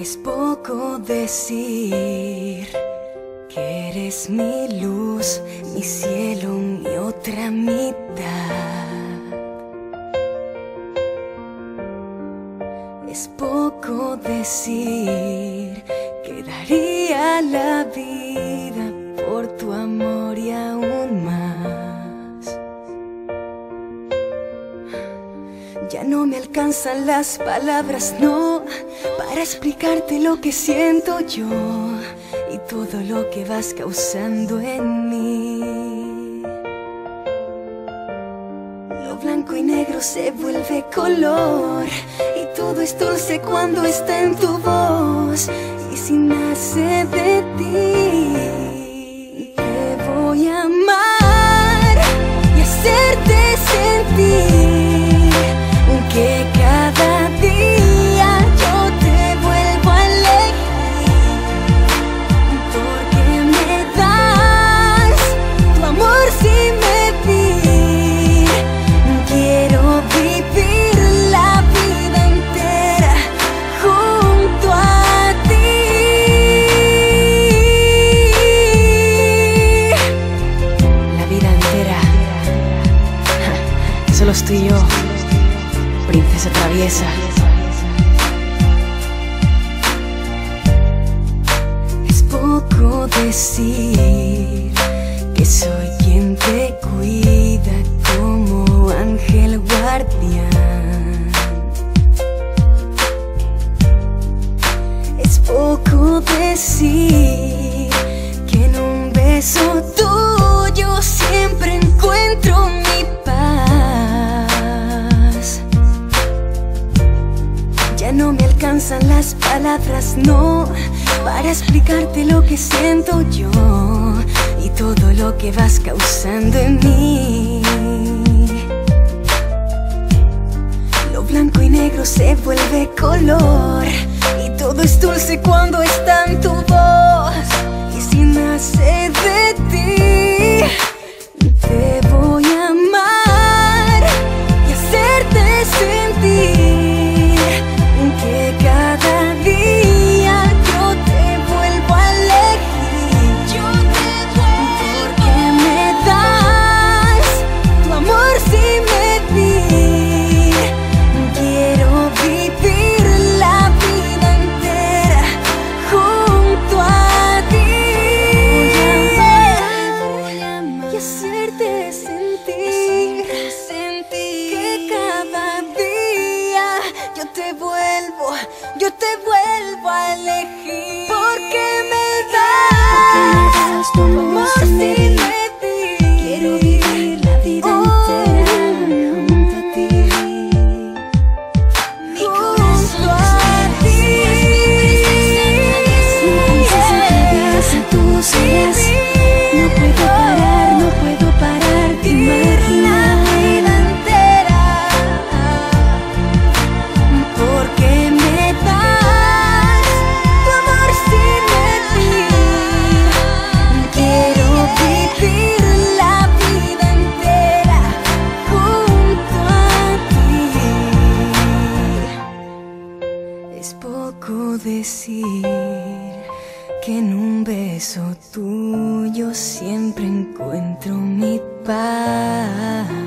Es poco decir que eres mi luz, mi cielo, mi otra mitad. Es poco decir que daría la vida Ya no me alcanzan las palabras, no, para explicarte lo que siento yo y todo lo que vas causando en mí. Lo blanco y negro se vuelve color y todo es dulce cuando está en tu voz y si nace de ti. Solo estoy yo, princesa traviesa. Es poco decir que soy quien te cuida como ángel guardián. Es poco decir que en un beso tuyo No me alcanzan las palabras, no, para explicarte lo que siento yo y todo lo que vas causando en mí. Lo blanco y negro se vuelve color y todo es dulce cuando está en tu voz y si nace hacerte sentir, que cada día yo te vuelvo, yo te vuelvo a elegir. Poco decir que en un beso tuyo siempre encuentro mi paz.